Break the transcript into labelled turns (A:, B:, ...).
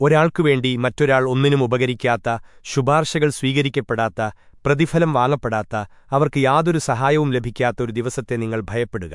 A: ഒരാൾക്കുവേണ്ടി മറ്റൊരാൾ ഒന്നിനും ഉപകരിക്കാത്ത ശുപാർശകൾ സ്വീകരിക്കപ്പെടാത്ത പ്രതിഫലം വാങ്ങപ്പെടാത്ത അവർക്ക് യാതൊരു സഹായവും ലഭിക്കാത്ത ഒരു ദിവസത്തെ നിങ്ങൾ ഭയപ്പെടുക.